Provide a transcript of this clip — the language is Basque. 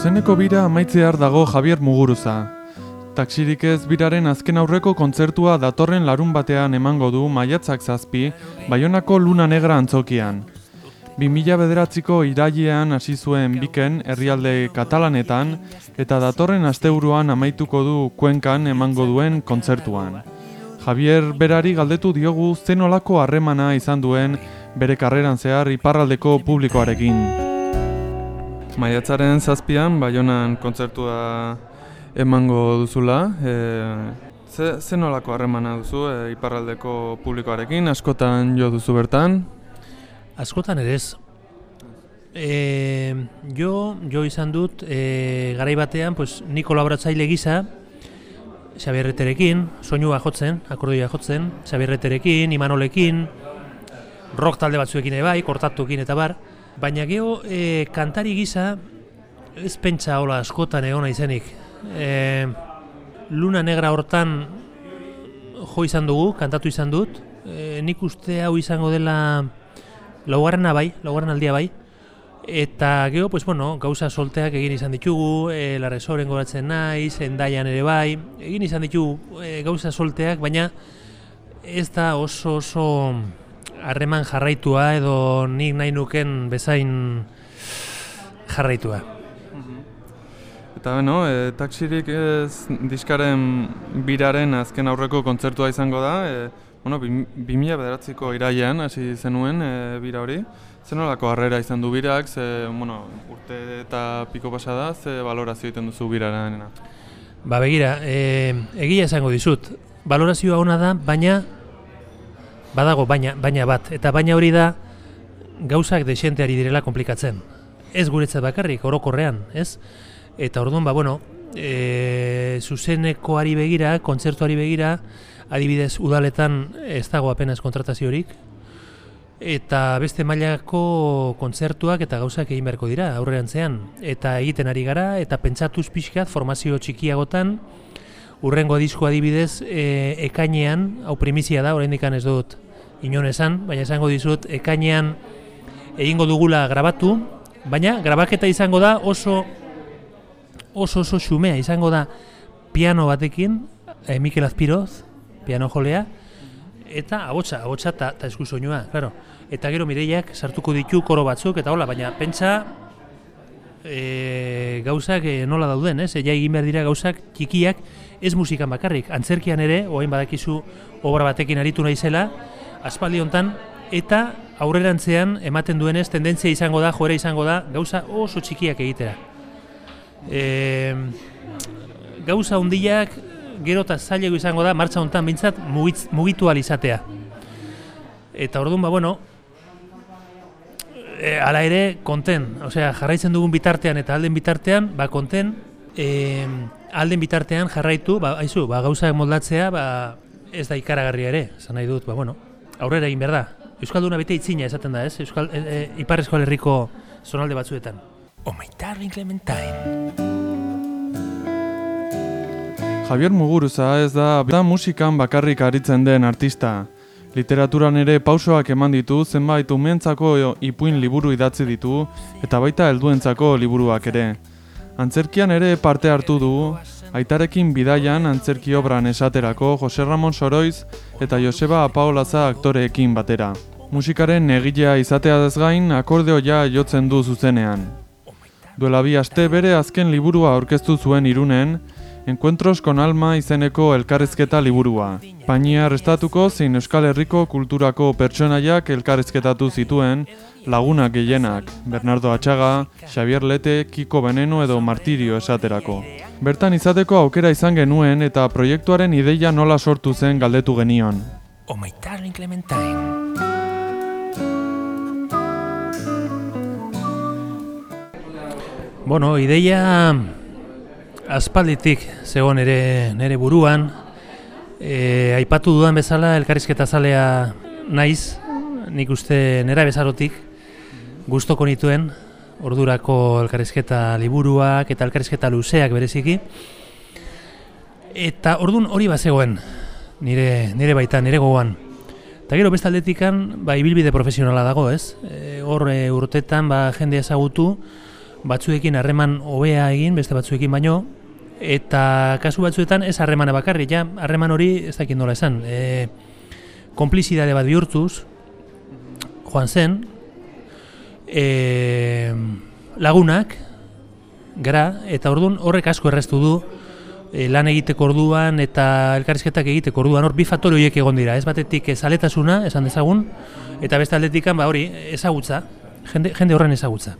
Zuzeneko bira amaitzear dago Javier Muguruza. Taksirik ez biraren azken aurreko kontzertua datorren larun batean emango du maiatzak zazpi, Baionako Luna Negra antzokian. 2000 bederatziko irailean hasi zuen biken herrialde katalanetan eta datorren asteburuan amaituko du kuenkan emango duen kontzertuan. Javier berari galdetu diogu zenolako harremana izan duen bere karreran zehar iparraldeko publikoarekin. Maiatzaren zazpian, Baionan kontzertua emango duzula. E, ze, ze nolako harremana duzu e, iparraldeko publikoarekin, askotan jo duzu bertan? Askotan ere ez. E, jo, jo izan dut, e, garai batean, pues, ni kolaboratzaile gisa, Xabierreterekin, soinua jotzen, akordioa jotzen, Xabierreterekin, Imanolekin, rock talde batzuekin ere bai, kortatuekin eta bar, baina geho e, kantari gisa ez pentsa hola askotan egona izenik. E, Luna Negra hortan jo izan dugu, kantatu izan dut, e, nik uste hau izango dela laugarrena bai, laugarren aldia bai, eta geho, pues, bueno, gauza solteak egin izan ditugu, e, larrezoren goratzen naiz, endaian ere bai, egin izan ditugu e, gauza solteak, baina ez da oso oso harreman jarraitua edo nik nahi nuken bezain jarraitua. Eta beno, e, taksirik ez diskaren biraren azken aurreko kontzertua izango da, e, bueno, 2000 bederatziko irailean hasi zenuen e, bira hori. Zenolako harrera izan du birak, ze, bueno, urte eta piko pasada, ze balorazio egiten duzu biraren? Ba begira, e, egia esango dizut, balorazioa ona da, baina badago baina, baina bat, eta baina hori da gauzak desenteari direla komplikatzen. Ez guretzat bakarrik, orokorrean, ez? Eta orduan, ba, bueno, e, zuzenekoari begira, kontzertuari begira, adibidez udaletan ez dago apenas kontrataziorik, eta beste mailako kontzertuak eta gauzak egin beharko dira aurrerantzean eta egiten ari gara eta pentsatuz pixkat formazio txikiagotan urrengo disko adibidez e, ekainean, hau primizia da, oraindik ez dut inon esan, baina esango dizut ekainean egingo dugula grabatu, baina grabaketa izango da oso oso oso xumea, izango da piano batekin, e, Mikel Azpiroz, piano jolea, eta abotsa, abotsa eta ta esku soinua, claro. Eta gero mireiak sartuko ditu koro batzuk, eta hola, baina pentsa e, gauzak e, nola dauden, ez? Ja egin behar dira gauzak txikiak, ez musikan bakarrik, antzerkian ere, oain badakizu obra batekin aritu naizela, aspaldi hontan eta aurrerantzean ematen duenez tendentzia izango da, joera izango da, gauza oso txikiak egitera. E, gauza hundiak gero eta zailego izango da, martxa hontan bintzat mugitu izatea. Eta orduan, ba, bueno, e, ala ere, konten, osea, jarraitzen dugun bitartean eta alden bitartean, ba, konten, e, alden bitartean jarraitu, ba, haizu, ba, gauzak moldatzea, ba, ez da ikaragarria ere, zan nahi dut, ba, bueno, aurrera egin behar da. Euskalduna bete itzina esaten da, ez? Euskal, e, e, Ipar Eskual Herriko zonalde batzuetan. Darling Clementine. Javier Muguruza ez da da musikan bakarrik aritzen den artista. Literaturan ere pausoak eman ditu zenbait umentzako ipuin liburu idatzi ditu eta baita helduentzako liburuak ere. Antzerkian ere parte hartu du, aitarekin bidaian antzerki obran esaterako Jose Ramon Soroiz eta Joseba Apaolaza aktoreekin batera. Musikaren negilea izatea gain akordeoia jotzen du zuzenean. Duela bi aste bere azken liburua aurkeztu zuen irunen, Encuentros con Alma izeneko elkarrezketa liburua. Painia restatuko zein Euskal Herriko kulturako pertsonaiak elkarrezketatu zituen lagunak gehienak, Bernardo Atxaga, Xavier Lete, Kiko Beneno edo Martirio esaterako. Bertan izateko aukera izan genuen eta proiektuaren ideia nola sortu zen galdetu genion. Oh my darling Clementine. Bueno, ideia aspalditik zegoen ere nere buruan, e, aipatu dudan bezala elkarrizketa zalea naiz, nik uste nera bezarotik, gustoko nituen, ordurako elkarrizketa liburuak eta elkarrizketa luzeak bereziki. Eta ordun hori bazegoen, nire, nire baita, nire gogoan. Eta gero beste aldetikan, ba, ibilbide profesionala dago, ez? E, hor e, urtetan, ba, jende ezagutu, batzuekin harreman hobea egin, beste batzuekin baino, eta kasu batzuetan ez harremana bakarri, ja, harreman hori ez dakit nola esan, e, konplizidade bat bihurtuz, joan zen, e, lagunak, gara, eta orduan horrek asko erreztu du, e, lan egiteko orduan eta elkarrizketak egiteko orduan hor bi faktore horiek egon dira, ez batetik zaletasuna, esan dezagun, eta beste aldetikan ba hori ezagutza, jende, jende horren ezagutza.